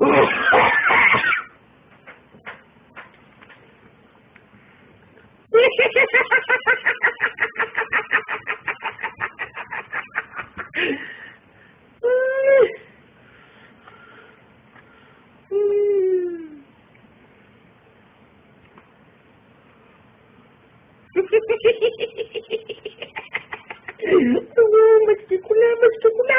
oh. Mă sticule, mă sticule.